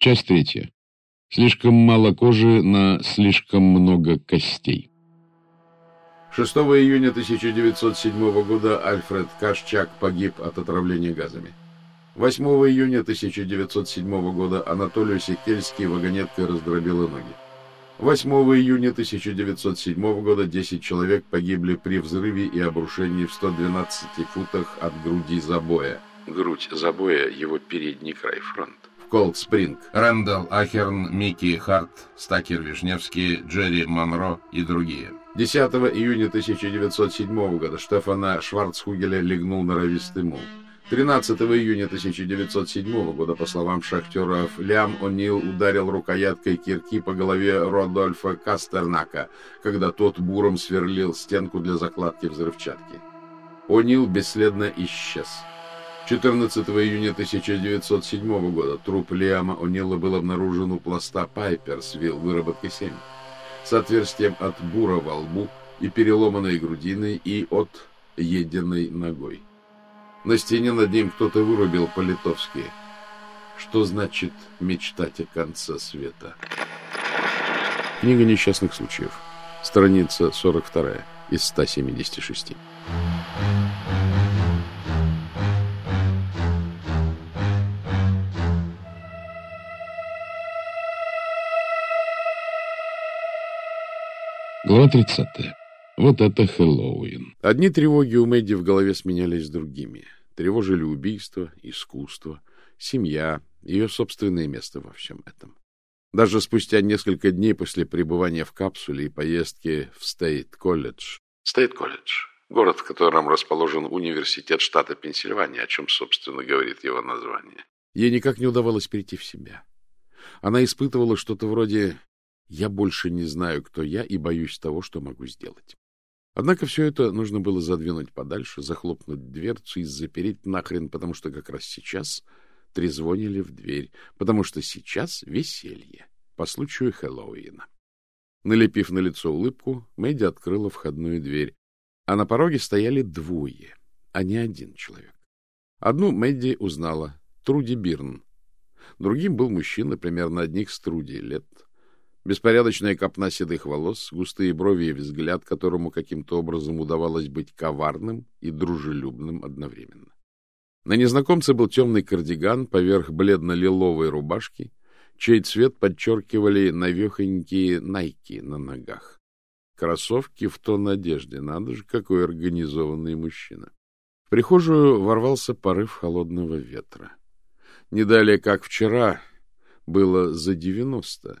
Часть третья. Слишком мало кожи на слишком много костей. 6 июня 1907 года Альфред Кашчак погиб от отравления газами. 8 июня 1907 года Анатолию Секельский вагонеткой раздробила ноги. 8 июня 1907 года 10 человек погибли при взрыве и обрушении в 112 футах от груди забоя. Грудь забоя – его передний край фронта. Колд Спринг, Рэндалл Ахерн, Микки Харт, Стакер Вишневский, Джерри Монро и другие. 10 июня 1907 года Штефана Шварцхугеля легнул норовистый мул. 13 июня 1907 года, по словам шахтеров, Лям О'Нил ударил рукояткой кирки по голове Родольфа Кастернака, когда тот буром сверлил стенку для закладки взрывчатки. О'Нил бесследно исчез. 14 июня 1907 года труп Лиама О'Нила был обнаружен у пласта Пайперсвилл выработки 7 с отверстием от бура во лбу и переломанной грудиной и от единой ногой. На стене над ним кто-то вырубил по-литовски. Что значит мечтать о конце света? Книга несчастных случаев. Страница 42 из 176. Глава 30. Вот это Хэллоуин. Одни тревоги у Мэдди в голове сменялись другими. Тревожили убийство, искусство, семья, ее собственное место во всем этом. Даже спустя несколько дней после пребывания в капсуле и поездки в Стейт-колледж. Стейт-колледж — город, в котором расположен университет штата Пенсильвания, о чем, собственно, говорит его название. Ей никак не удавалось прийти в себя. Она испытывала что-то вроде я больше не знаю, кто я, и боюсь того, что могу сделать. Однако все это нужно было задвинуть подальше, захлопнуть дверцу и запереть нахрен, потому что как раз сейчас трезвонили в дверь, потому что сейчас веселье по случаю Хэллоуина. Налепив на лицо улыбку, Мэдди открыла входную дверь, а на пороге стояли двое, а не один человек. Одну Мэдди узнала — Труди Бирн. Другим был мужчина примерно одних с Труди лет — Беспорядочная копна седых волос, густые брови и взгляд, которому каким-то образом удавалось быть коварным и дружелюбным одновременно. На незнакомце был темный кардиган поверх бледно-лиловой рубашки, чей цвет подчеркивали навехонькие найки на ногах. Кроссовки в тон одежде. Надо же, какой организованный мужчина. В прихожую ворвался порыв холодного ветра. Не далее, как вчера, было за девяносто,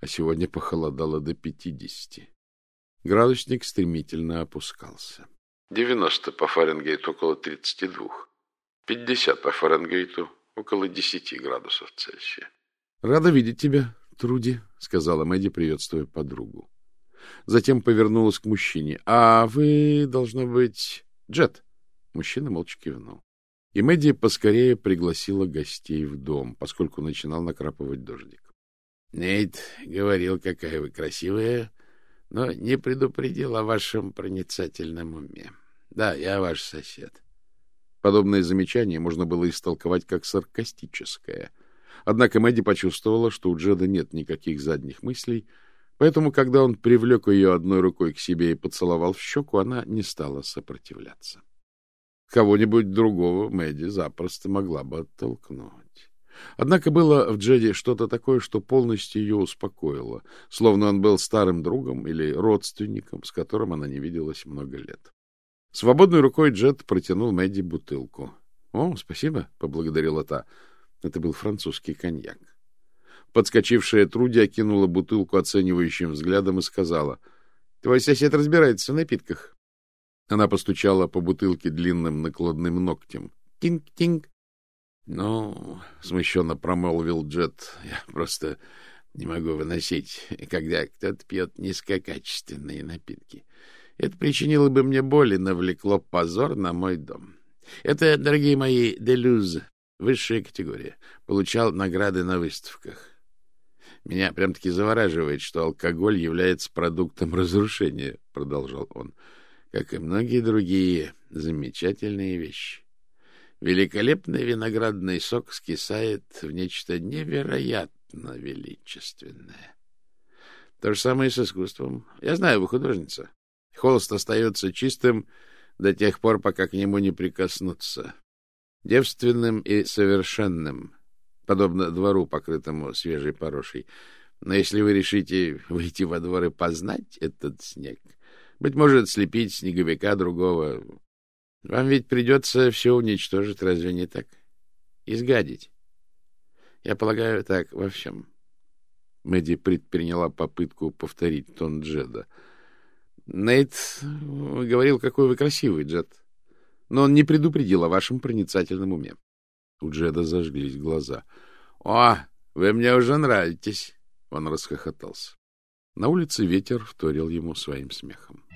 а сегодня похолодало до пятидесяти. Градусник стремительно опускался. Девяносто по Фаренгейту около тридцати двух. Пятьдесят по Фаренгейту около десяти градусов Цельсия. — Рада видеть тебя, Труди, — сказала Мэдди, приветствуя подругу. Затем повернулась к мужчине. — А вы, должно быть, Джет? Мужчина молча кивнул. И Мэдди поскорее пригласила гостей в дом, поскольку начинал накрапывать дождик. Нейт говорил, какая вы красивая, но не предупредил о вашем проницательном уме. Да, я ваш сосед. Подобное замечание можно было истолковать как саркастическое. Однако Мэдди почувствовала, что у Джеда нет никаких задних мыслей, поэтому, когда он привлек ее одной рукой к себе и поцеловал в щеку, она не стала сопротивляться. Кого-нибудь другого Мэдди запросто могла бы оттолкнуть. Однако было в Джеди что-то такое, что полностью ее успокоило, словно он был старым другом или родственником, с которым она не виделась много лет. Свободной рукой Джед протянул Мэдди бутылку. — О, спасибо, — поблагодарила та. Это был французский коньяк. Подскочившая Труди окинула бутылку оценивающим взглядом и сказала, — Твой сосед разбирается в напитках. Она постучала по бутылке длинным накладным ногтем. Тинг-тинг. Ну, смущенно промолвил Джет, я просто не могу выносить, когда кто-то пьет низкокачественные напитки. Это причинило бы мне боль и навлекло позор на мой дом. Это, дорогие мои, делюз, высшая категория. Получал награды на выставках. Меня прям-таки завораживает, что алкоголь является продуктом разрушения, продолжал он, как и многие другие замечательные вещи. Великолепный виноградный сок скисает в нечто невероятно величественное. То же самое и с искусством. Я знаю, вы художница. Холст остается чистым до тех пор, пока к нему не прикоснуться. Девственным и совершенным, подобно двору, покрытому свежей порошей. Но если вы решите выйти во двор и познать этот снег, быть может, слепить снеговика другого, вам ведь придется все уничтожить, разве не так? Изгадить. Я полагаю, так во всем. Мэдди предприняла попытку повторить тон Джеда. Нейт говорил, какой вы красивый, Джед. Но он не предупредил о вашем проницательном уме. У Джеда зажглись глаза. — О, вы мне уже нравитесь! Он расхохотался. На улице ветер вторил ему своим смехом. —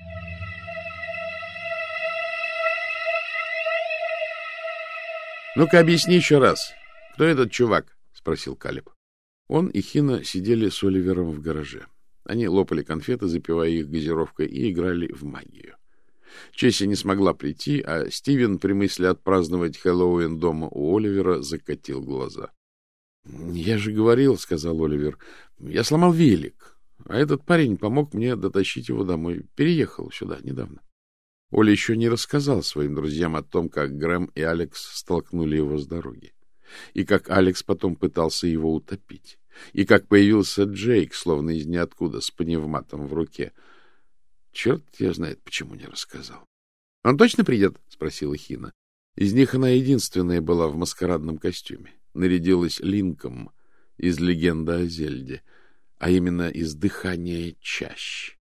Ну-ка, объясни еще раз. Кто этот чувак? — спросил Калиб. Он и Хина сидели с Оливером в гараже. Они лопали конфеты, запивая их газировкой, и играли в магию. Чесси не смогла прийти, а Стивен при мысли отпраздновать Хэллоуин дома у Оливера закатил глаза. — Я же говорил, — сказал Оливер, — я сломал велик, а этот парень помог мне дотащить его домой. Переехал сюда недавно. Оля еще не рассказал своим друзьям о том, как Грэм и Алекс столкнули его с дороги, и как Алекс потом пытался его утопить, и как появился Джейк, словно из ниоткуда, с пневматом в руке — Черт я знает, почему не рассказал. — Он точно придет? — спросила Хина. Из них она единственная была в маскарадном костюме. Нарядилась Линком из «Легенды о Зельде», а именно из «Дыхания чащ».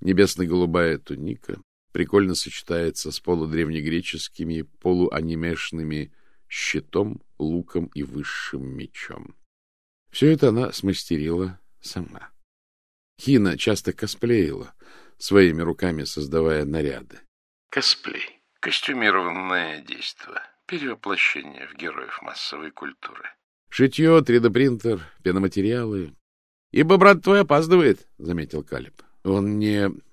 Небесно-голубая туника прикольно сочетается с полудревнегреческими, полуанимешными щитом, луком и высшим мечом. Все это она смастерила сама. Хина часто косплеила, своими руками создавая наряды. Косплей. Костюмированное действо. Перевоплощение в героев массовой культуры. Шитье, 3D-принтер, пеноматериалы. — Ибо брат твой опаздывает, — заметил Калиб. — Он не... —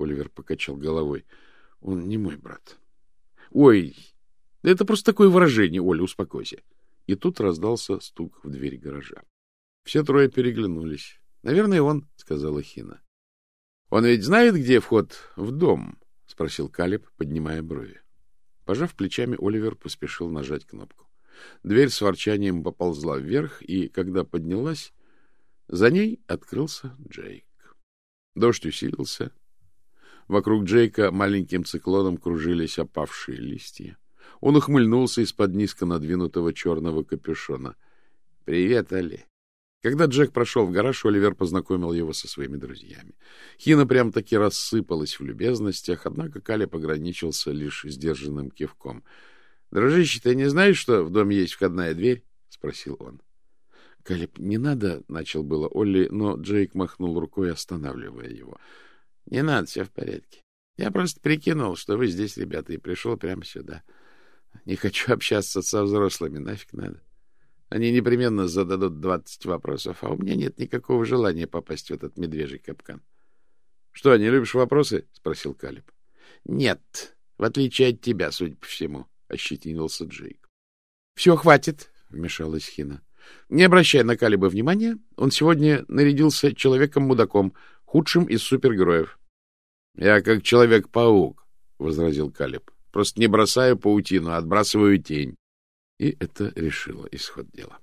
Оливер покачал головой. — Он не мой брат. — Ой, это просто такое выражение, Оля, успокойся. И тут раздался стук в дверь гаража. Все трое переглянулись. — Наверное, он, — сказала Хина. — Он ведь знает, где вход в дом? — спросил Калиб, поднимая брови. Пожав плечами, Оливер поспешил нажать кнопку. Дверь с ворчанием поползла вверх, и, когда поднялась, за ней открылся Джейк. Дождь усилился. Вокруг Джейка маленьким циклоном кружились опавшие листья. Он ухмыльнулся из-под низко надвинутого черного капюшона. — Привет, Али. Когда Джек прошел в гараж, Оливер познакомил его со своими друзьями. Хина прям-таки рассыпалась в любезностях, однако Каля пограничился лишь сдержанным кивком. — Дружище, ты не знаешь, что в доме есть входная дверь? — спросил он. — Калеб, не надо, — начал было Олли, но Джейк махнул рукой, останавливая его. — Не надо, все в порядке. Я просто прикинул, что вы здесь, ребята, и пришел прямо сюда. Не хочу общаться со взрослыми, нафиг надо. Они непременно зададут двадцать вопросов, а у меня нет никакого желания попасть в этот медвежий капкан. — Что, не любишь вопросы? — спросил Калиб. — Нет, в отличие от тебя, судя по всему, — ощетинился Джейк. — Все, хватит, — вмешалась Хина. — Не обращай на Калиба внимания, он сегодня нарядился человеком-мудаком, худшим из супергероев. — Я как человек-паук, — возразил Калиб. — Просто не бросаю паутину, а отбрасываю тень. И это решило исход дела.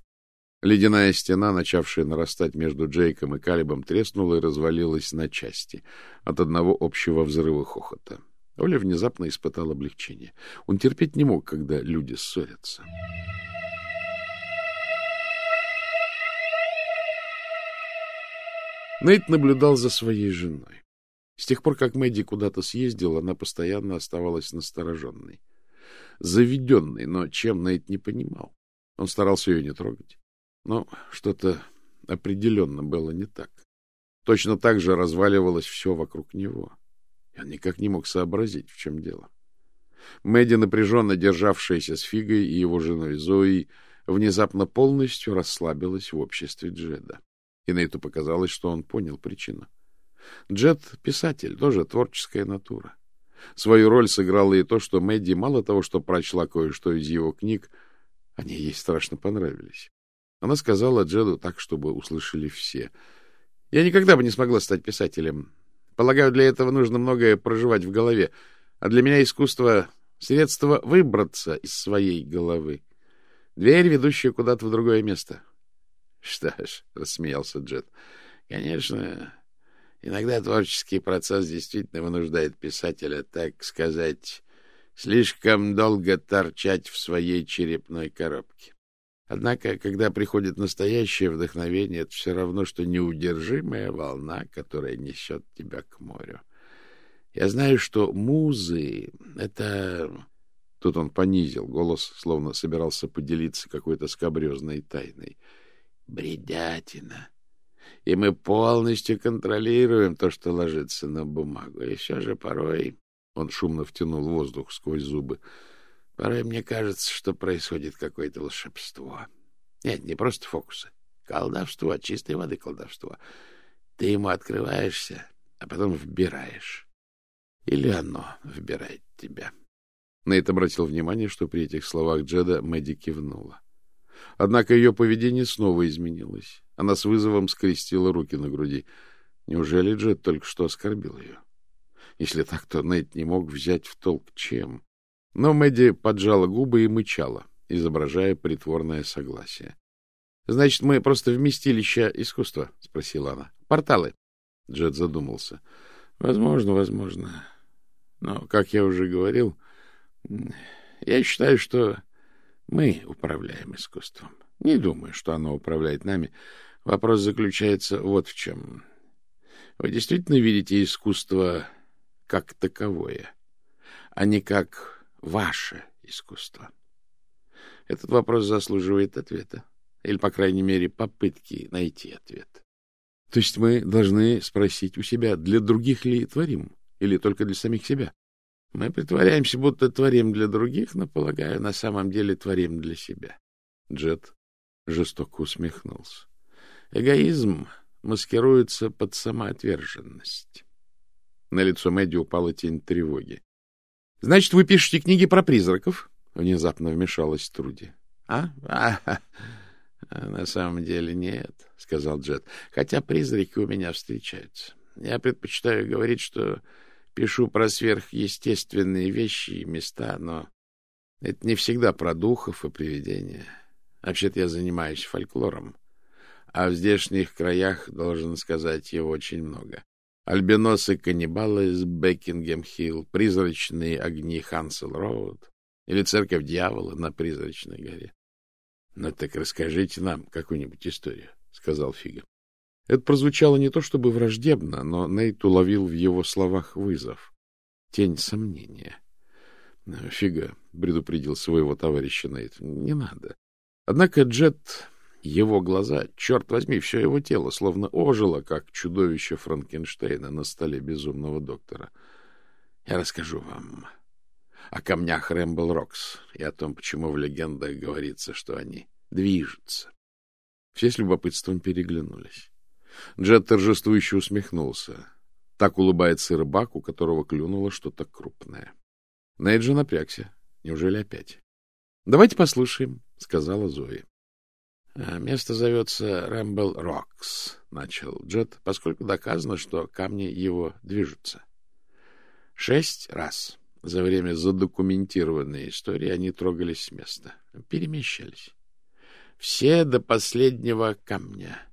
Ледяная стена, начавшая нарастать между Джейком и Калибом, треснула и развалилась на части от одного общего взрыва хохота. Оля внезапно испытал облегчение. Он терпеть не мог, когда люди ссорятся. Нейт наблюдал за своей женой. С тех пор, как Мэдди куда-то съездила, она постоянно оставалась настороженной заведенный, но чем Нейт не понимал. Он старался ее не трогать. Но что-то определенно было не так. Точно так же разваливалось все вокруг него. И он никак не мог сообразить, в чем дело. Мэдди, напряженно державшаяся с Фигой и его женой Зоей, внезапно полностью расслабилась в обществе Джеда. И Нейту показалось, что он понял причину. Джед — писатель, тоже творческая натура. Свою роль сыграло и то, что Мэдди мало того, что прочла кое-что из его книг, они ей страшно понравились. Она сказала Джеду так, чтобы услышали все. «Я никогда бы не смогла стать писателем. Полагаю, для этого нужно многое проживать в голове. А для меня искусство — средство выбраться из своей головы. Дверь, ведущая куда-то в другое место. — Что ж, — рассмеялся Джет, — конечно, иногда творческий процесс действительно вынуждает писателя, так сказать, слишком долго торчать в своей черепной коробке. Однако, когда приходит настоящее вдохновение, это все равно, что неудержимая волна, которая несет тебя к морю. Я знаю, что музы — это... Тут он понизил голос, словно собирался поделиться какой-то скабрезной тайной. Бредятина. И мы полностью контролируем то, что ложится на бумагу. И все же порой... Он шумно втянул воздух сквозь зубы. Порой мне кажется, что происходит какое-то волшебство. Нет, не просто фокусы. Колдовство, чистой воды колдовство. Ты ему открываешься, а потом вбираешь. Или оно выбирает тебя. Нейт обратил внимание, что при этих словах Джеда Мэдди кивнула. Однако ее поведение снова изменилось. Она с вызовом скрестила руки на груди. Неужели Джед только что оскорбил ее? Если так, то Нейт не мог взять в толк чем. Но Мэдди поджала губы и мычала, изображая притворное согласие. — Значит, мы просто вместилище искусства? — спросила она. — Порталы. Джед задумался. — Возможно, возможно. Но, как я уже говорил, я считаю, что мы управляем искусством. Не думаю, что оно управляет нами. Вопрос заключается вот в чем. Вы действительно видите искусство как таковое, а не как ваше искусство? Этот вопрос заслуживает ответа. Или, по крайней мере, попытки найти ответ. То есть мы должны спросить у себя, для других ли творим? Или только для самих себя? Мы притворяемся, будто творим для других, но, полагаю, на самом деле творим для себя. Джет жестоко усмехнулся. Эгоизм маскируется под самоотверженность. На лицо Мэдди упала тень тревоги. — Значит, вы пишете книги про призраков? — внезапно вмешалась Труди. — А? А, а? На самом деле нет, — сказал Джет. — Хотя призраки у меня встречаются. Я предпочитаю говорить, что пишу про сверхъестественные вещи и места, но это не всегда про духов и привидения. Вообще-то я занимаюсь фольклором, а в здешних краях, должен сказать, его очень много. Альбиносы-каннибалы из Бекингем-Хилл, призрачные огни Хансел-Роуд или церковь дьявола на Призрачной горе. — Ну так расскажите нам какую-нибудь историю, — сказал Фига. Это прозвучало не то чтобы враждебно, но Нейт уловил в его словах вызов, тень сомнения. — Фига, — предупредил своего товарища Нейт, — не надо. Однако Джет, его глаза, черт возьми, все его тело словно ожило, как чудовище Франкенштейна на столе безумного доктора. Я расскажу вам о камнях Рэмбл Рокс и о том, почему в легендах говорится, что они движутся. Все с любопытством переглянулись. Джет торжествующе усмехнулся. Так улыбается рыбак, у которого клюнуло что-то крупное. Нейджи напрягся. Неужели опять? — Давайте послушаем, — сказала Зои. «А, — Место зовется Рэмбл Рокс, — начал Джет, поскольку доказано, что камни его движутся. Шесть раз за время задокументированной истории они трогались с места, перемещались. Все до последнего камня.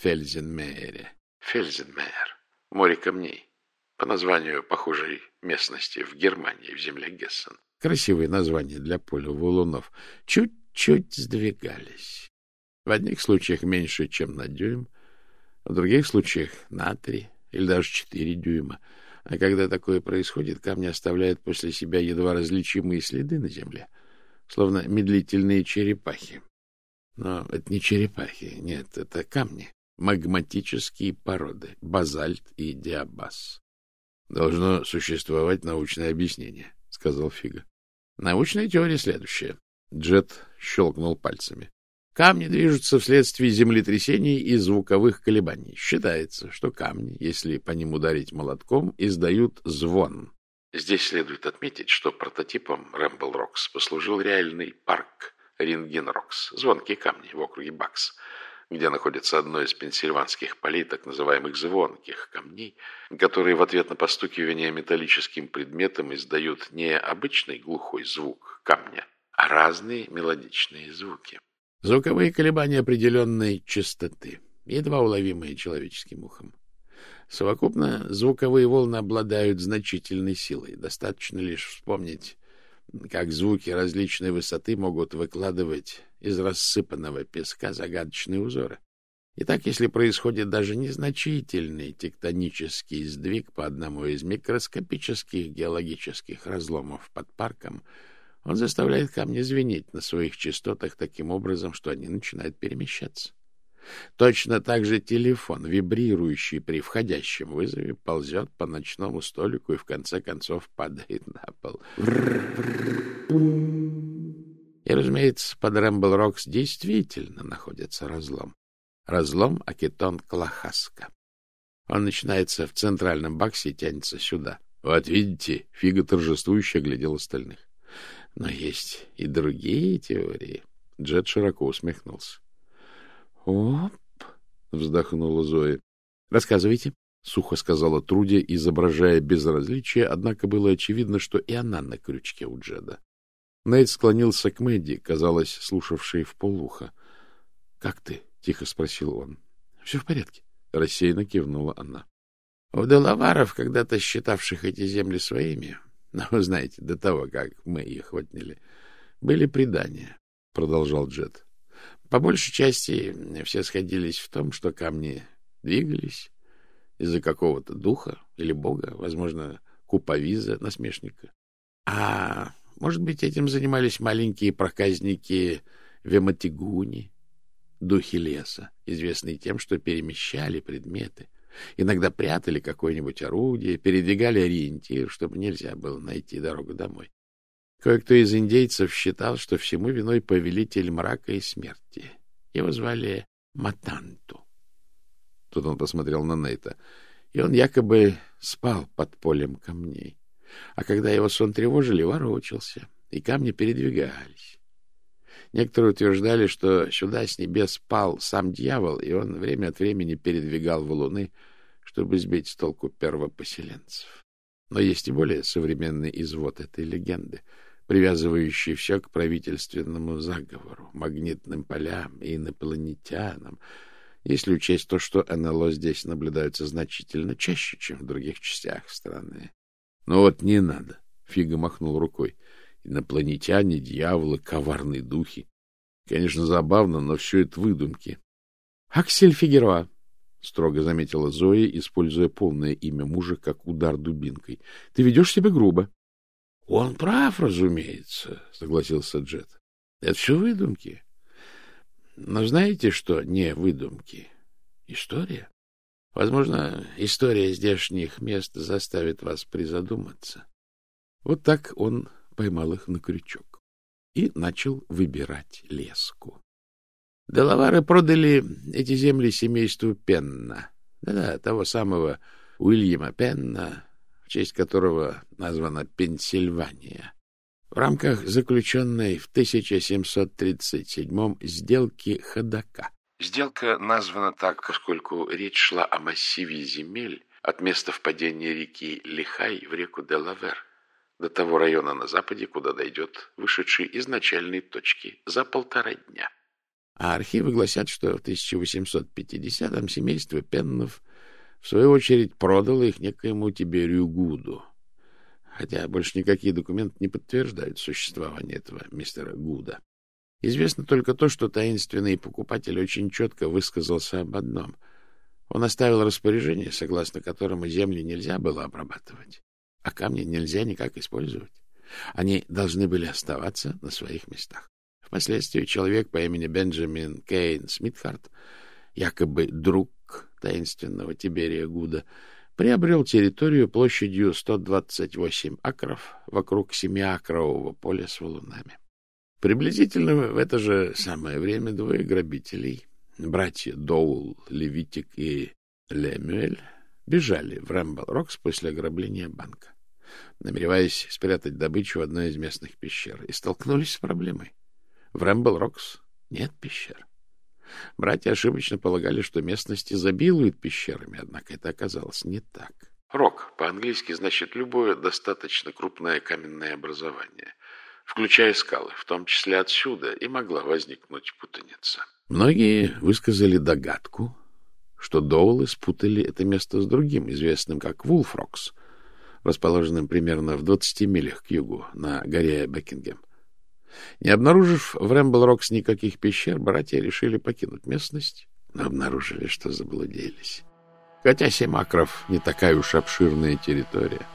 Фельзенмейере. Фельзенмейер. Море камней. По названию похожей местности в Германии, в земле Гессен. Красивое название для поля валунов. Чуть-чуть сдвигались. В одних случаях меньше, чем на дюйм, в других случаях на три или даже четыре дюйма. А когда такое происходит, камни оставляют после себя едва различимые следы на земле, словно медлительные черепахи. Но это не черепахи, нет, это камни магматические породы, базальт и диабаз. — Должно существовать научное объяснение, — сказал Фига. — Научная теория следующая. Джет щелкнул пальцами. Камни движутся вследствие землетрясений и звуковых колебаний. Считается, что камни, если по ним ударить молотком, издают звон. Здесь следует отметить, что прототипом Рэмбл Рокс послужил реальный парк Ринген Рокс, звонкие камни в округе Бакс, где находится одно из пенсильванских полей, так называемых звонких камней, которые в ответ на постукивание металлическим предметом издают не обычный глухой звук камня, а разные мелодичные звуки. Звуковые колебания определенной частоты, едва уловимые человеческим ухом. Совокупно звуковые волны обладают значительной силой. Достаточно лишь вспомнить, как звуки различной высоты могут выкладывать из рассыпанного песка загадочные узоры. Итак, если происходит даже незначительный тектонический сдвиг по одному из микроскопических геологических разломов под парком, он заставляет камни звенеть на своих частотах таким образом, что они начинают перемещаться. Точно так же телефон, вибрирующий при входящем вызове, ползет по ночному столику и в конце концов падает на пол. И, разумеется, под Рэмбл Рокс действительно находится разлом. Разлом Акетон-Клахаска. Он начинается в центральном баксе и тянется сюда. Вот видите, Фига торжествующе глядел остальных. Но есть и другие теории. Джет широко усмехнулся. — Оп! — вздохнула Зоя. — Рассказывайте, — сухо сказала Труди, изображая безразличие, однако было очевидно, что и она на крючке у Джеда. Нейт склонился к Мэдди, казалось, слушавшей в полуха. — Как ты? — тихо спросил он. — Все в порядке, — рассеянно кивнула она. — У Делаваров, когда-то считавших эти земли своими, но вы знаете, до того, как мы их отняли, были предания, — продолжал Джед. По большей части все сходились в том, что камни двигались из-за какого-то духа или бога, возможно, куповиза, насмешника. А может быть, этим занимались маленькие проказники Вематигуни, духи леса, известные тем, что перемещали предметы, иногда прятали какое-нибудь орудие, передвигали ориентир, чтобы нельзя было найти дорогу домой. Кое-кто из индейцев считал, что всему виной повелитель мрака и смерти. Его звали Матанту. Тут он посмотрел на Нейта. И он якобы спал под полем камней. А когда его сон тревожили, ворочался, и камни передвигались. Некоторые утверждали, что сюда с небес спал сам дьявол, и он время от времени передвигал валуны, чтобы сбить с толку первопоселенцев. Но есть и более современный извод этой легенды — привязывающий все к правительственному заговору, магнитным полям и инопланетянам, если учесть то, что НЛО здесь наблюдаются значительно чаще, чем в других частях страны. Но ну вот не надо, — Фига махнул рукой. Инопланетяне, дьяволы, коварные духи. Конечно, забавно, но все это выдумки. — Аксель Фигероа, — строго заметила Зоя, используя полное имя мужа как удар дубинкой. — Ты ведешь себя грубо. Он прав, разумеется, согласился Джет. Это все выдумки. Но знаете, что не выдумки? История. Возможно, история здешних мест заставит вас призадуматься. Вот так он поймал их на крючок и начал выбирать леску. Делавары продали эти земли семейству Пенна. Да-да, того самого Уильяма Пенна, честь которого названа Пенсильвания, в рамках заключенной в 1737 сделки Ходока. Сделка названа так, поскольку речь шла о массиве земель от места впадения реки Лихай в реку Делавер до того района на западе, куда дойдет вышедший из начальной точки за полтора дня. А архивы гласят, что в 1850-м семейство Пеннов в свою очередь продала их некоему Тиберию Гуду, хотя больше никакие документы не подтверждают существование этого мистера Гуда. Известно только то, что таинственный покупатель очень четко высказался об одном. Он оставил распоряжение, согласно которому земли нельзя было обрабатывать, а камни нельзя никак использовать. Они должны были оставаться на своих местах. Впоследствии человек по имени Бенджамин Кейн Смитхарт, якобы друг таинственного Тиберия Гуда, приобрел территорию площадью 128 акров вокруг семиакрового поля с валунами. Приблизительно в это же самое время двое грабителей, братья Доул, Левитик и Лемюэль, бежали в Рэмбл-Рокс после ограбления банка. намереваясь спрятать добычу в одной из местных пещер, и столкнулись с проблемой. В Рэмбл-Рокс нет пещер. Братья ошибочно полагали, что местность изобилует пещерами, однако это оказалось не так. Рок по-английски значит любое достаточно крупное каменное образование, включая скалы, в том числе отсюда, и могла возникнуть путаница. Многие высказали догадку, что Доулы спутали это место с другим, известным как Вулфрокс, расположенным примерно в 20 милях к югу, на горе Бекингем. Не обнаружив в Рэмбл-Рокс никаких пещер, братья решили покинуть местность, но обнаружили, что заблудились. Хотя семь акров не такая уж обширная территория.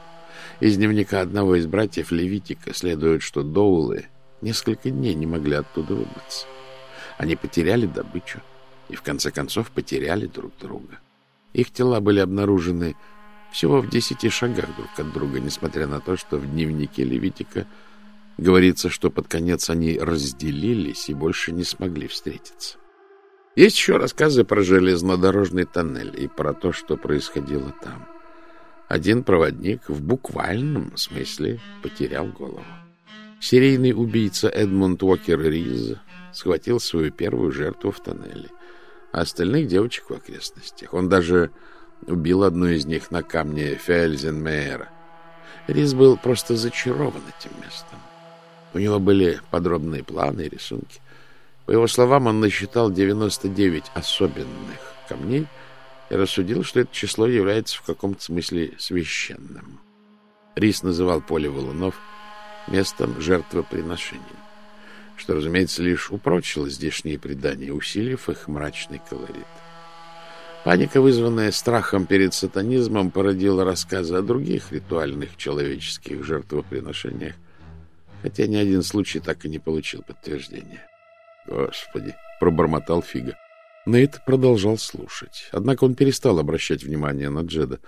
Из дневника одного из братьев Левитика следует, что Доулы несколько дней не могли оттуда выбраться. Они потеряли добычу и, в конце концов, потеряли друг друга. Их тела были обнаружены всего в десяти шагах друг от друга, несмотря на то, что в дневнике Левитика – Говорится, что под конец они разделились и больше не смогли встретиться. Есть еще рассказы про железнодорожный тоннель и про то, что происходило там. Один проводник в буквальном смысле потерял голову. Серийный убийца Эдмунд Уокер Риз схватил свою первую жертву в тоннеле, а остальных девочек в окрестностях. Он даже убил одну из них на камне Фельзенмейера. Риз был просто зачарован этим местом. У него были подробные планы и рисунки. По его словам, он насчитал 99 особенных камней и рассудил, что это число является в каком-то смысле священным. Рис называл поле валунов местом жертвоприношения, что, разумеется, лишь упрочило здешние предания, усилив их мрачный колорит. Паника, вызванная страхом перед сатанизмом, породила рассказы о других ритуальных человеческих жертвоприношениях, хотя ни один случай так и не получил подтверждения. Господи, пробормотал Фига. Нейт продолжал слушать. Однако он перестал обращать внимание на Джеда.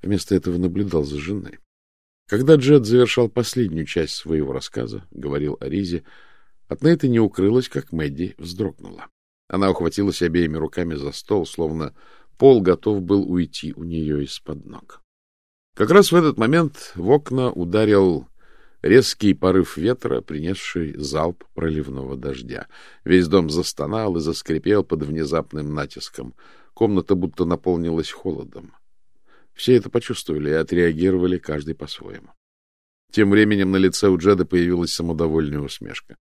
Вместо этого наблюдал за женой. Когда Джед завершал последнюю часть своего рассказа, говорил о Ризе, от Нейта не укрылось, как Мэдди вздрогнула. Она ухватилась обеими руками за стол, словно пол готов был уйти у нее из-под ног. Как раз в этот момент в окна ударил Резкий порыв ветра, принесший залп проливного дождя. Весь дом застонал и заскрипел под внезапным натиском. Комната будто наполнилась холодом. Все это почувствовали и отреагировали каждый по-своему. Тем временем на лице у Джеда появилась самодовольная усмешка.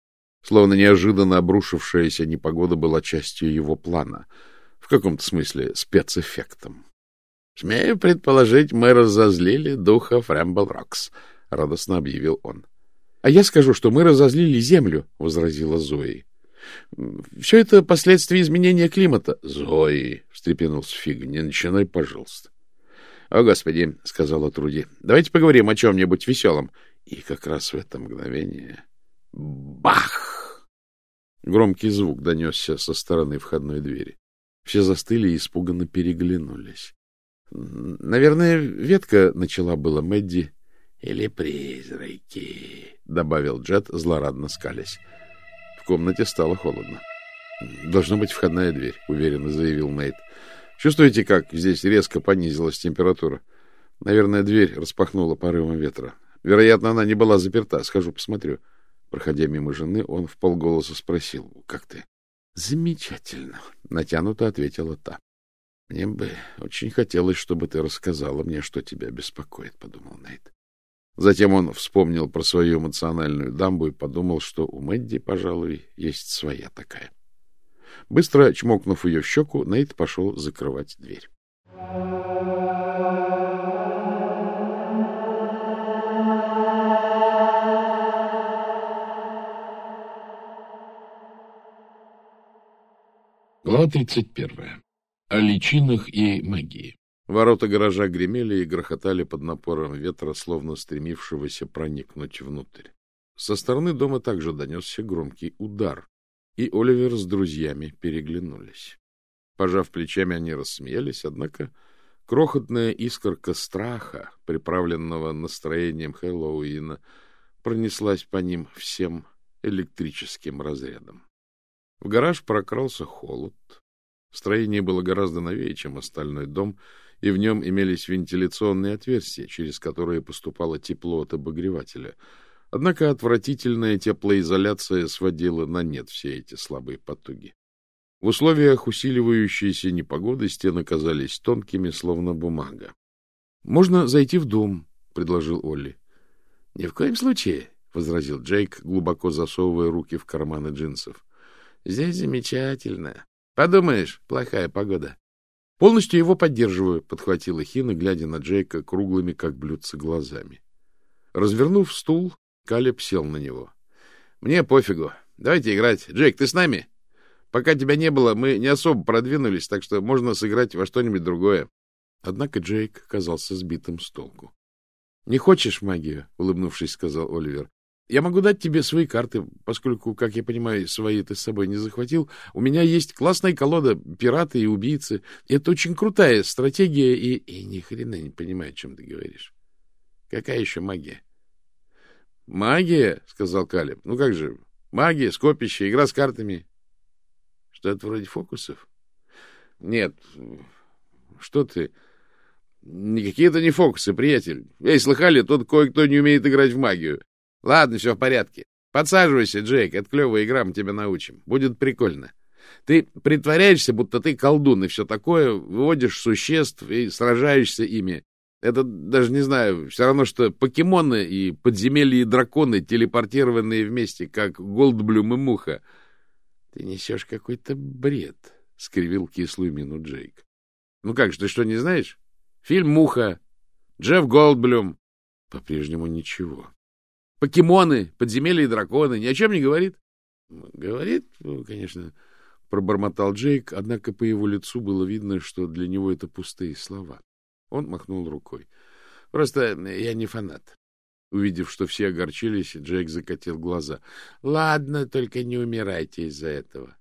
Словно неожиданно обрушившаяся непогода была частью его плана, в каком-то смысле спецэффектом. — Смею предположить, мы разозлили духа Фрэмбл Рокс, — радостно объявил он. — А я скажу, что мы разозлили землю, — возразила Зои. — Все это последствия изменения климата. — Зои, — встрепенулся Фига, — не начинай, пожалуйста. — О, Господи, — сказала Труди, — давайте поговорим о чем-нибудь веселом. И как раз в это мгновение... Бах! Громкий звук донесся со стороны входной двери. Все застыли и испуганно переглянулись. — Наверное, ветка начала было Мэдди, или призраки, — добавил Джет, злорадно скалясь. В комнате стало холодно. — Должна быть входная дверь, — уверенно заявил Нейт. — Чувствуете, как здесь резко понизилась температура? Наверное, дверь распахнула порывом ветра. Вероятно, она не была заперта. Схожу, посмотрю. Проходя мимо жены, он в полголоса спросил. — Как ты? — Замечательно, — натянуто ответила та. — Мне бы очень хотелось, чтобы ты рассказала мне, что тебя беспокоит, — подумал Нейт. Затем он вспомнил про свою эмоциональную дамбу и подумал, что у Мэдди, пожалуй, есть своя такая. Быстро чмокнув ее в щеку, Нейт пошел закрывать дверь. Глава 31. О личинах и магии. Ворота гаража гремели и грохотали под напором ветра, словно стремившегося проникнуть внутрь. Со стороны дома также донесся громкий удар, и Оливер с друзьями переглянулись. Пожав плечами, они рассмеялись, однако крохотная искорка страха, приправленного настроением Хэллоуина, пронеслась по ним всем электрическим разрядом. В гараж прокрался холод, Строение было гораздо новее, чем остальной дом, и в нем имелись вентиляционные отверстия, через которые поступало тепло от обогревателя. Однако отвратительная теплоизоляция сводила на нет все эти слабые потуги. В условиях усиливающейся непогоды стены казались тонкими, словно бумага. — Можно зайти в дом, — предложил Олли. — Ни в коем случае, — возразил Джейк, глубоко засовывая руки в карманы джинсов. — Здесь замечательно. Подумаешь, плохая погода. — Полностью его поддерживаю, — подхватила Хина, глядя на Джейка круглыми, как блюдца, глазами. Развернув стул, Калеб сел на него. — Мне пофигу. Давайте играть. Джейк, ты с нами? Пока тебя не было, мы не особо продвинулись, так что можно сыграть во что-нибудь другое. Однако Джейк казался сбитым с толку. — Не хочешь магию? — улыбнувшись, сказал Оливер. — Я могу дать тебе свои карты, поскольку, как я понимаю, свои ты с собой не захватил. У меня есть классная колода «Пираты и убийцы». Это очень крутая стратегия, и... И ни хрена не понимаю, о чем ты говоришь. Какая еще магия? — Магия, — сказал Калеб. — Ну как же, магия, скопище, игра с картами. Что-то вроде фокусов? Нет. Что ты? Никакие это не фокусы, приятель. Эй, слыхали, тут кое-кто не умеет играть в магию. Ладно, все в порядке. Подсаживайся, Джейк, это клевая игра, мы тебя научим. Будет прикольно. Ты притворяешься, будто ты колдун и все такое, выводишь существ и сражаешься ими. Это даже, не знаю, все равно, что покемоны и подземелья и драконы, телепортированные вместе, как Голдблюм и Муха —— Ты несешь какой-то бред, — скривил кислую мину Джейк. — Ну как же, ты что, не знаешь? Фильм «Муха», Джефф Голдблюм. По-прежнему ничего. Покемоны, подземелья и драконы. Ни о чем не говорит? — Говорит, ну, конечно, — пробормотал Джейк, однако по его лицу было видно, что для него это пустые слова. Он махнул рукой. — Просто я не фанат. Увидев, что все огорчились, Джейк закатил глаза. — Ладно, только не умирайте из-за этого.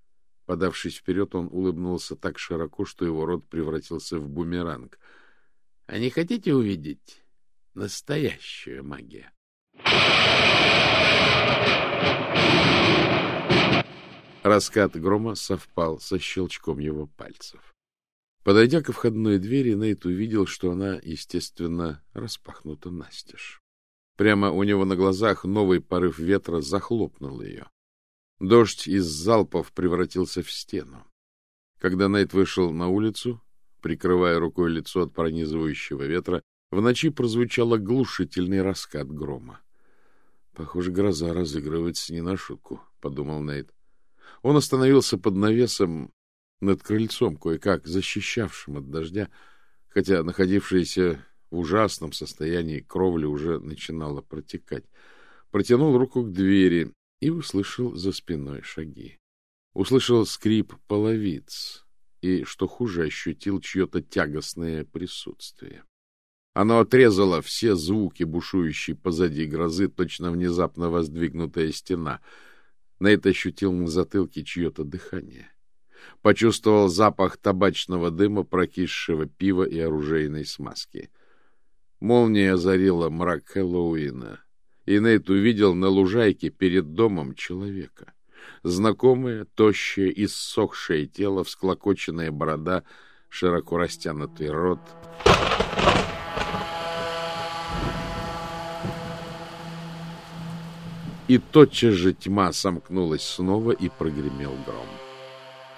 Подавшись вперед, он улыбнулся так широко, что его рот превратился в бумеранг. — А не хотите увидеть настоящую магию? Раскат грома совпал со щелчком его пальцев. Подойдя ко входной двери, Нейт увидел, что она, естественно, распахнута настежь. Прямо у него на глазах новый порыв ветра захлопнул ее. Дождь из залпов превратился в стену. Когда Найт вышел на улицу, прикрывая рукой лицо от пронизывающего ветра, в ночи прозвучал оглушительный раскат грома. Похоже, гроза разыгрывается не на шутку, — подумал Найт. Он остановился под навесом над крыльцом, кое-как защищавшим от дождя, хотя находившийся в ужасном состоянии кровля уже начинала протекать. Протянул руку к двери и услышал за спиной шаги. Услышал скрип половиц и, что хуже, ощутил чье-то тягостное присутствие. Оно отрезало все звуки, бушующие позади грозы, точно внезапно воздвигнутая стена. На это ощутил на затылке чье-то дыхание. Почувствовал запах табачного дыма, прокисшего пива и оружейной смазки — Молния озарила мрак Хэллоуина, и Нейт увидел на лужайке перед домом человека. Знакомое, тощее, иссохшее тело, всклокоченная борода, широко растянутый рот. И тотчас же тьма сомкнулась снова, и прогремел гром.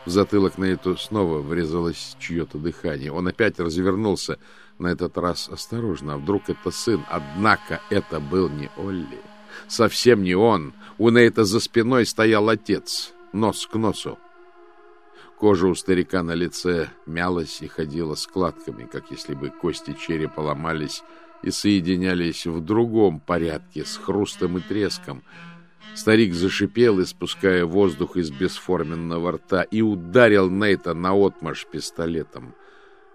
В затылок Нейту снова врезалось чье-то дыхание. Он опять развернулся — на этот раз осторожно, а вдруг это сын? Однако это был не Олли. Совсем не он. У Нейта за спиной стоял отец, нос к носу. Кожа у старика на лице мялась и ходила складками, как если бы кости черепа ломались и соединялись в другом порядке, с хрустом и треском. Старик зашипел, испуская воздух из бесформенного рта, и ударил Нейта наотмашь пистолетом.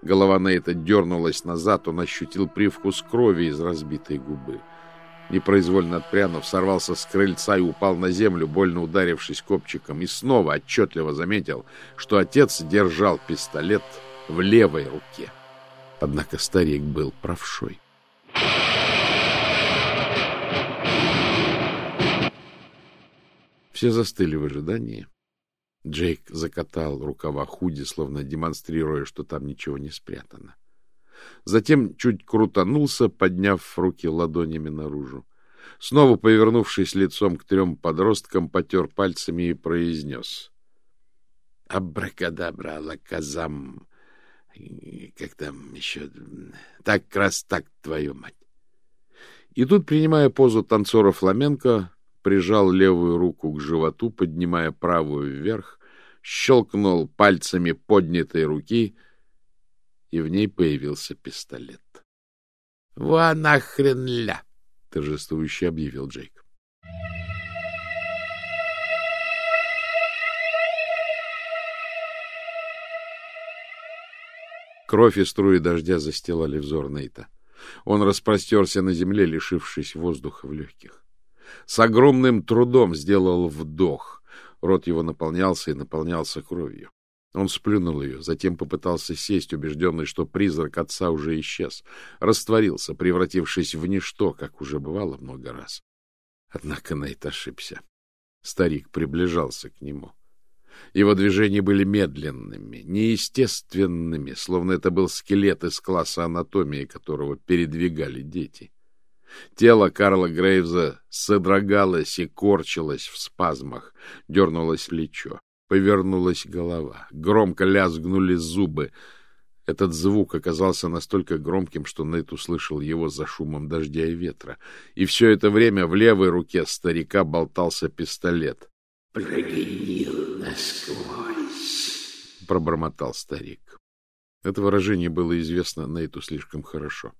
Голова Нейта дернулась назад, он ощутил привкус крови из разбитой губы. Непроизвольно отпрянув, сорвался с крыльца и упал на землю, больно ударившись копчиком, и снова отчетливо заметил, что отец держал пистолет в левой руке. Однако старик был правшой. Все застыли в ожидании. Джейк закатал рукава худи, словно демонстрируя, что там ничего не спрятано. Затем чуть крутанулся, подняв руки ладонями наружу. Снова повернувшись лицом к трем подросткам, потер пальцами и произнес. — Абракадабра, лаказам. Как там еще? Так раз так, твою мать. И тут, принимая позу танцора фламенко, прижал левую руку к животу, поднимая правую вверх, щелкнул пальцами поднятой руки, и в ней появился пистолет. — Во нахрен ля! — торжествующе объявил Джейк. Кровь и струи дождя застилали взор Нейта. Он распростерся на земле, лишившись воздуха в легких. С огромным трудом сделал вдох. Рот его наполнялся и наполнялся кровью. Он сплюнул ее, затем попытался сесть, убежденный, что призрак отца уже исчез, растворился, превратившись в ничто, как уже бывало много раз. Однако Найт ошибся. Старик приближался к нему. Его движения были медленными, неестественными, словно это был скелет из класса анатомии, которого передвигали дети. Тело Карла Грейвза содрогалось и корчилось в спазмах, дернулось плечо. Повернулась голова. Громко лязгнули зубы. Этот звук оказался настолько громким, что Нейт услышал его за шумом дождя и ветра. И все это время в левой руке старика болтался пистолет. — Прогнил насквозь, — пробормотал старик. Это выражение было известно Нейту слишком хорошо.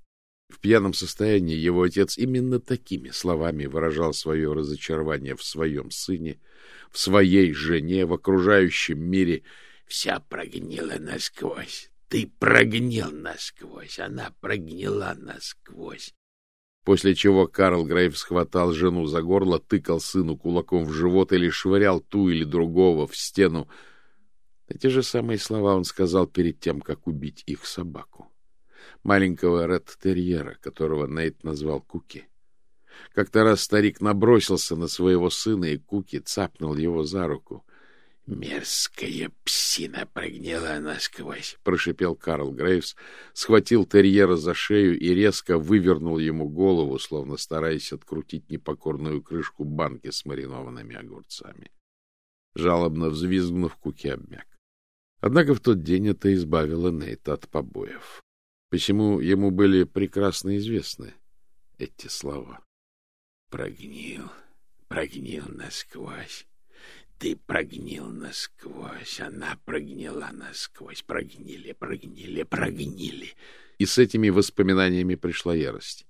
В пьяном состоянии его отец именно такими словами выражал свое разочарование в своем сыне, в своей жене, в окружающем мире. Вся прогнила насквозь. Ты прогнил насквозь. Она прогнила насквозь. После чего Карл Грейв схватал жену за горло, тыкал сыну кулаком в живот или швырял ту или другого в стену. Эти же самые слова он сказал перед тем, как убить их собаку маленького ред-терьера, которого Нейт назвал Куки. Как-то раз старик набросился на своего сына, и Куки цапнул его за руку. — Мерзкая псина прогнила насквозь, — прошипел Карл Грейвс, схватил терьера за шею и резко вывернул ему голову, словно стараясь открутить непокорную крышку банки с маринованными огурцами. Жалобно взвизгнув, Куки обмяк. Однако в тот день это избавило Нейта от побоев. Почему ему были прекрасно известны эти слова? Прогнил, прогнил насквозь. Ты прогнил насквозь, она прогнила насквозь. Прогнили, прогнили, прогнили. И с этими воспоминаниями пришла ярость.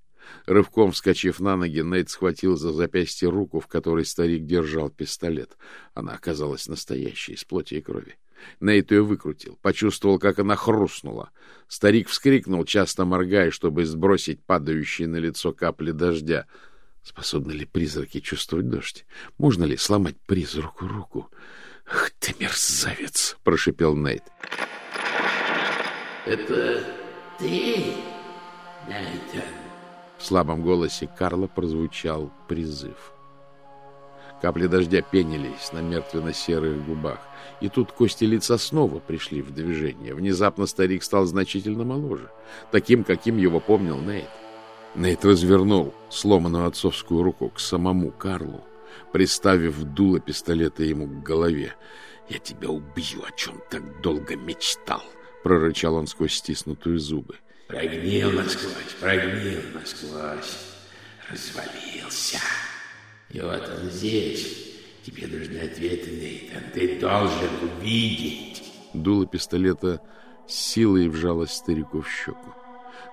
Рывком вскочив на ноги, Нейт схватил за запястье руку, в которой старик держал пистолет. Она оказалась настоящей, из плоти и крови. Нейт ее выкрутил, почувствовал, как она хрустнула. Старик вскрикнул, часто моргая, чтобы сбросить падающие на лицо капли дождя. Способны ли призраки чувствовать дождь? Можно ли сломать призраку руку? — Ах ты, мерзавец! — прошипел Нейт. — Это ты, Нейтан? В слабом голосе Карла прозвучал призыв. Капли дождя пенились на мертвенно-серых губах. И тут кости лица снова пришли в движение. Внезапно старик стал значительно моложе, таким, каким его помнил Нейт. Нейт развернул сломанную отцовскую руку к самому Карлу, приставив дуло пистолета ему к голове. — Я тебя убью, о чем так долго мечтал! — прорычал он сквозь стиснутые зубы. — Прогнил насквозь, прогнил насквозь, развалился. И вот он здесь. Тебе нужны ответы, Нейтан. Ты должен увидеть. Дуло пистолета силой вжалось старику в щеку.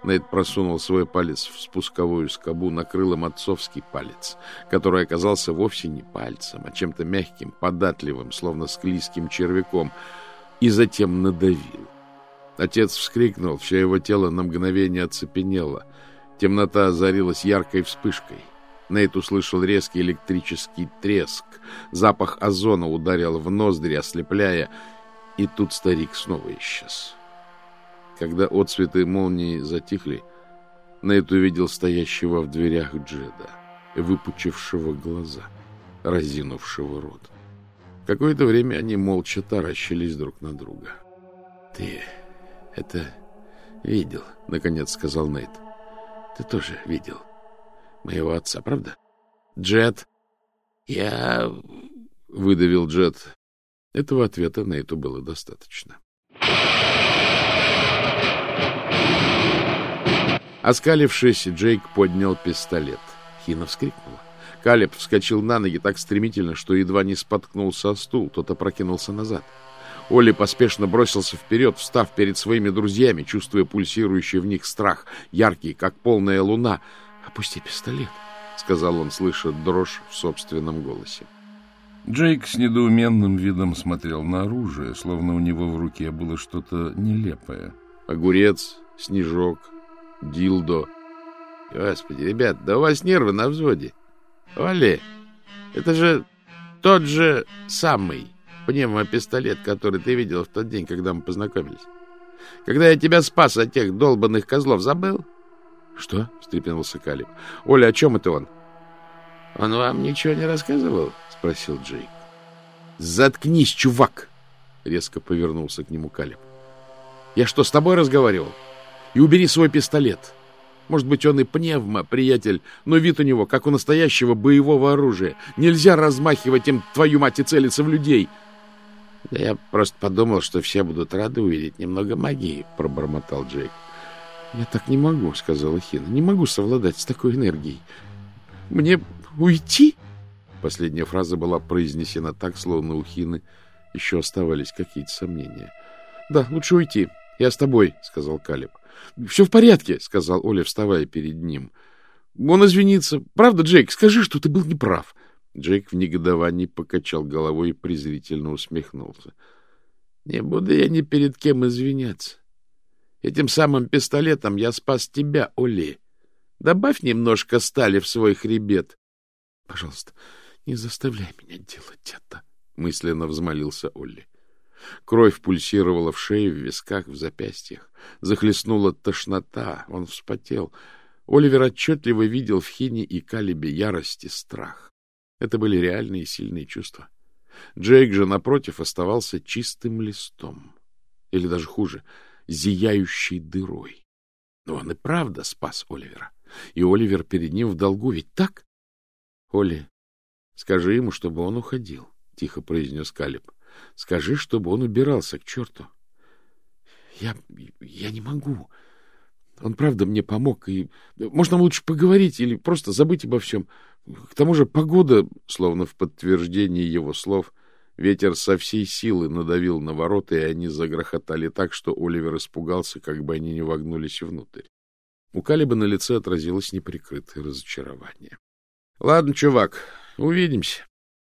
Нейт просунул свой палец в спусковую скобу, накрыл им отцовский палец, который оказался вовсе не пальцем, а чем-то мягким, податливым, словно склизким червяком, и затем надавил. Отец вскрикнул, все его тело на мгновение оцепенело. Темнота озарилась яркой вспышкой — Нейт услышал резкий электрический треск. Запах озона ударил в ноздри, ослепляя, и тут старик снова исчез. Когда отцветы молнии затихли, Нейт увидел стоящего в дверях Джеда, выпучившего глаза, разинувшего рот. Какое-то время они молча таращились друг на друга. — Ты это видел, — наконец сказал Нейт. — Ты тоже видел моего отца, правда? — Джет. — Я... — выдавил Джет. Этого ответа Нейту было достаточно. Оскалившись, Джейк поднял пистолет. Хина вскрикнула. Калеб вскочил на ноги так стремительно, что едва не споткнулся о стул, тот опрокинулся назад. Оли поспешно бросился вперед, встав перед своими друзьями, чувствуя пульсирующий в них страх, яркий, как полная луна. «Опусти пистолет», — сказал он, слыша дрожь в собственном голосе. Джейк с недоуменным видом смотрел на оружие, словно у него в руке было что-то нелепое. Огурец, снежок, дилдо. Господи, ребят, да у вас нервы на взводе. Оли, это же тот же самый пневмопистолет, который ты видел в тот день, когда мы познакомились. Когда я тебя спас от тех долбанных козлов, забыл? — Что? — встрепенулся Калиб. — Оля, о чем это он? — Он вам ничего не рассказывал? — спросил Джейк. — Заткнись, чувак! — резко повернулся к нему Калиб. — Я что, с тобой разговаривал? И убери свой пистолет. — может быть, он и пневма, приятель, но вид у него, как у настоящего боевого оружия. Нельзя размахивать им, твою мать, и целиться в людей. — Да я просто подумал, что все будут рады увидеть немного магии, — пробормотал Джейк. — Я так не могу, — сказала Хина. — Не могу совладать с такой энергией. — Мне уйти? Последняя фраза была произнесена так, словно у Хины еще оставались какие-то сомнения. — Да, лучше уйти. Я с тобой, — сказал Калиб. —— Все в порядке, — сказал Оля, вставая перед ним. — Он извинится. Правда, Джейк? Скажи, что ты был неправ. Джейк в негодовании покачал головой и презрительно усмехнулся. — Не буду я ни перед кем извиняться. Этим самым пистолетом я спас тебя, Оли. Добавь немножко стали в свой хребет. — Пожалуйста, не заставляй меня делать это, — мысленно взмолился Олли. Кровь пульсировала в шее, в висках, в запястьях. Захлестнула тошнота. Он вспотел. Оливер отчетливо видел в Хине и Калибе ярость и страх. Это были реальные сильные чувства. Джейк же, напротив, оставался чистым листом. Или даже хуже, зияющей дырой. Но он и правда спас Оливера. И Оливер перед ним в долгу, ведь так? — Оли, скажи ему, чтобы он уходил, — тихо произнес Калиб. Скажи, чтобы он убирался к черту. Я, я не могу. Он правда мне помог, и... Может, нам лучше поговорить или просто забыть обо всем. К тому же погода, словно в подтверждение его слов, ветер со всей силы надавил на ворота, и они загрохотали так, что Оливер испугался, как бы они не вогнулись внутрь. У Калиба на лице отразилось неприкрытое разочарование. — Ладно, чувак, увидимся.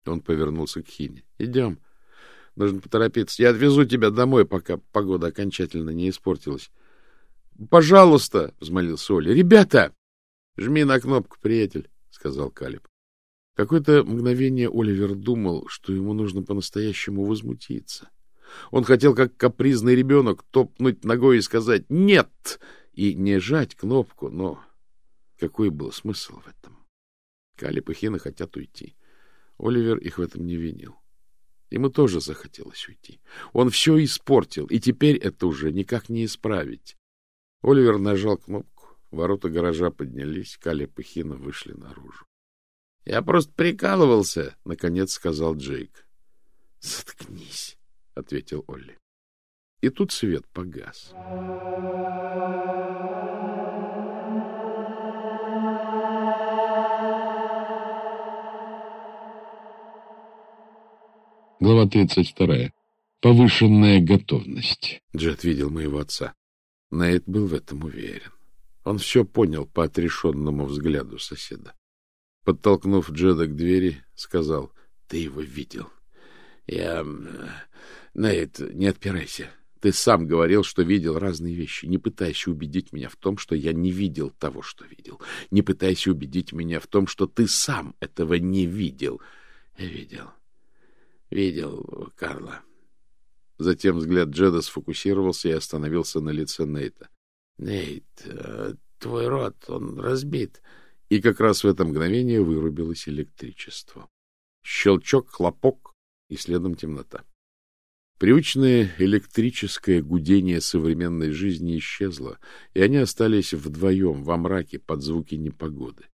Он повернулся к Хине. — Идем. — Нужно поторопиться. Я отвезу тебя домой, пока погода окончательно не испортилась. — Пожалуйста, — взмолился Оля. — Ребята! — Жми на кнопку, приятель, — сказал Калиб. Какое-то мгновение Оливер думал, что ему нужно по-настоящему возмутиться. Он хотел, как капризный ребенок, топнуть ногой и сказать «нет» и не жать кнопку, но какой был смысл в этом? Калиб и Хина хотят уйти. Оливер их в этом не винил. Ему тоже захотелось уйти. Он все испортил, и теперь это уже никак не исправить. Оливер нажал кнопку. Ворота гаража поднялись, Калеб и Хина вышли наружу. — Я просто прикалывался, — наконец сказал Джейк. — Заткнись, — ответил Олли. И тут свет погас. Глава 32. Повышенная готовность. Джет видел моего отца. Нейт был в этом уверен. Он все понял по отрешенному взгляду соседа. Подтолкнув Джеда к двери, сказал, — Ты его видел. — Я... Нейт, не отпирайся. Ты сам говорил, что видел разные вещи. Не пытайся убедить меня в том, что я не видел того, что видел. Не пытайся убедить меня в том, что ты сам этого не видел. Я видел. — Видел Карла. Затем взгляд Джеда сфокусировался и остановился на лице Нейта. — Нейт, э, твой рот, он разбит. И как раз в это мгновение вырубилось электричество. Щелчок, хлопок, и следом темнота. Привычное электрическое гудение современной жизни исчезло, и они остались вдвоем во мраке под звуки непогоды.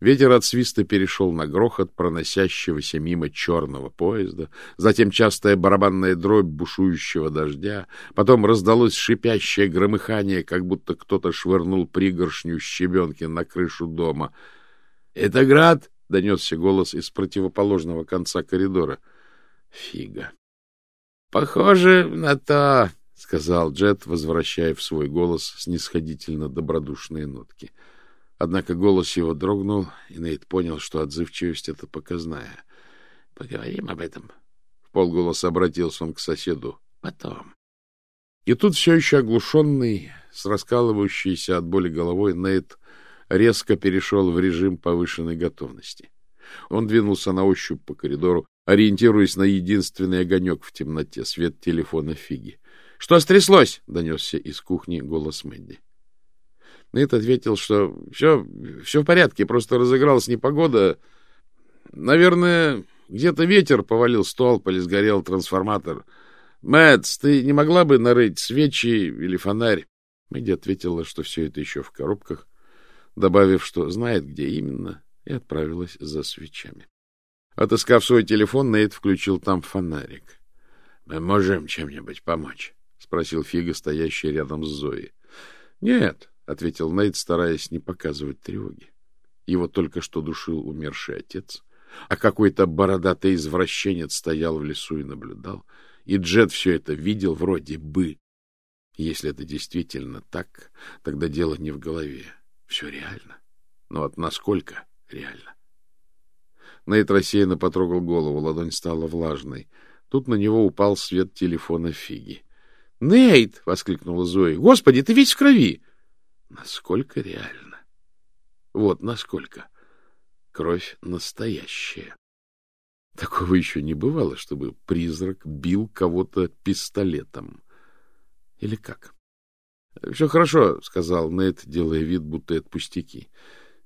Ветер от свиста перешел на грохот проносящегося мимо черного поезда, затем частая барабанная дробь бушующего дождя, потом раздалось шипящее громыхание, как будто кто-то швырнул пригоршню щебенки на крышу дома. — Это град! — донесся голос из противоположного конца коридора. — Фига! — Похоже на то, — сказал Джет, возвращая в свой голос снисходительно добродушные нотки. — Однако голос его дрогнул, и Нейт понял, что отзывчивость — это показная. — Поговорим об этом. В полголоса обратился он к соседу. — Потом. И тут все еще оглушенный, с раскалывающейся от боли головой, Нейт резко перешел в режим повышенной готовности. Он двинулся на ощупь по коридору, ориентируясь на единственный огонек в темноте — свет телефона Фиги. — Что стряслось? — донесся из кухни голос Мэдди. Нейт ответил, что все, все в порядке, просто разыгралась непогода. Наверное, где-то ветер повалил столб или сгорел трансформатор. Мэтс, ты не могла бы нарыть свечи или фонарь? Мэдди ответила, что все это еще в коробках, добавив, что знает, где именно, и отправилась за свечами. Отыскав свой телефон, Нейт включил там фонарик. — Мы можем чем-нибудь помочь? — спросил Фига, стоящий рядом с Зоей. — Нет, — ответил Нейт, стараясь не показывать тревоги. Его только что душил умерший отец, а какой-то бородатый извращенец стоял в лесу и наблюдал, и Джет все это видел вроде бы. Если это действительно так, тогда дело не в голове. Все реально. Но вот насколько реально? Нейт рассеянно потрогал голову, ладонь стала влажной. Тут на него упал свет телефона Фиги. — Нейт! — воскликнула Зоя. — Господи, ты весь в крови! — Насколько реально? Вот насколько. Кровь настоящая. Такого еще не бывало, чтобы призрак бил кого-то пистолетом. Или как? — Все хорошо, — сказал Нейт, делая вид, будто это пустяки.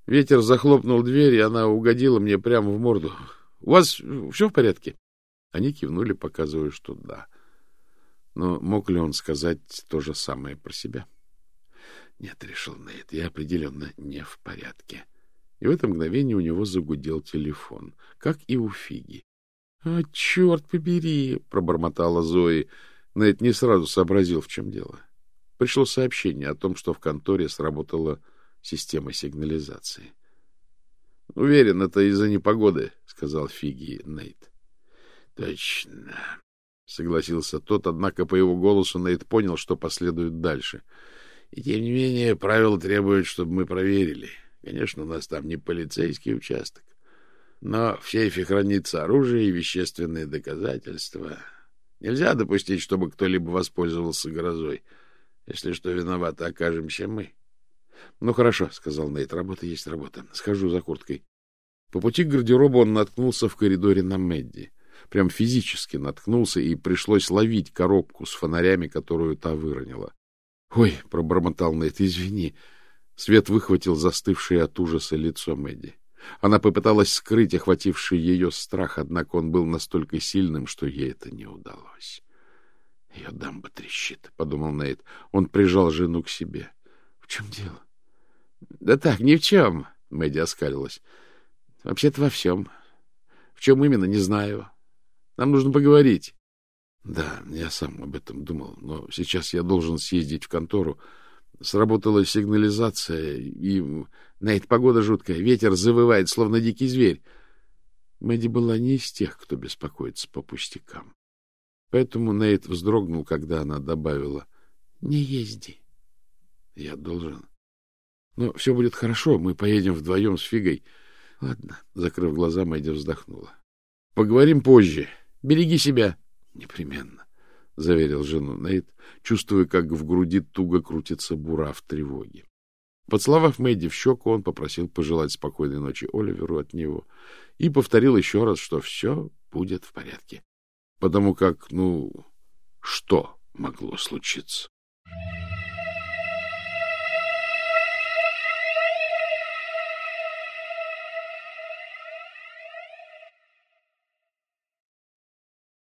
Ветер захлопнул дверь, и она угодила мне прямо в морду. — У вас все в порядке? Они кивнули, показывая, что да. Но мог ли он сказать то же самое про себя? — нет, решил Нейт, я определенно не в порядке. И в это мгновение у него загудел телефон, как и у Фиги. — А, черт побери! — пробормотала Зои. Нейт не сразу сообразил, в чем дело. Пришло сообщение о том, что в конторе сработала система сигнализации. — Уверен, это из-за непогоды, — сказал Фиги Нейт. — Точно, — согласился тот, однако по его голосу Нейт понял, что последует дальше — и тем не менее, правила требуют, чтобы мы проверили. Конечно, у нас там не полицейский участок, но в сейфе хранится оружие и вещественные доказательства. Нельзя допустить, чтобы кто-либо воспользовался грозой. Если что, виноваты окажемся мы. — Ну, хорошо, — сказал Нейт, — работа есть работа. Схожу за курткой. По пути к гардеробу он наткнулся в коридоре на Мэдди. Прям физически наткнулся, и пришлось ловить коробку с фонарями, которую та выронила. — Ой, — пробормотал Нейт, — извини. Свет выхватил застывшее от ужаса лицо Мэдди. Она попыталась скрыть охвативший ее страх, однако он был настолько сильным, что ей это не удалось. — Ее дамба трещит, — подумал Нейт. Он прижал жену к себе. — В чем дело? — Да так, ни в чем, — Мэдди оскалилась. — Вообще-то во всем. В чем именно, не знаю. Нам нужно поговорить. Да, я сам об этом думал, но сейчас я должен съездить в контору. Сработала сигнализация, и... Нейт, погода жуткая, ветер завывает, словно дикий зверь. Мэдди была не из тех, кто беспокоится по пустякам. Поэтому Нейт вздрогнул, когда она добавила «Не езди». Я должен. Но все будет хорошо, мы поедем вдвоем с Фигой. Ладно, закрыв глаза, Мэдди вздохнула. Поговорим позже. Береги себя. Непременно, — заверил жену Нейт, чувствуя, как в груди туго крутится бура в тревоге. Поцеловав Мэдди в щеку, он попросил пожелать спокойной ночи Оливеру от него и повторил еще раз, что все будет в порядке. Потому как, ну, что могло случиться?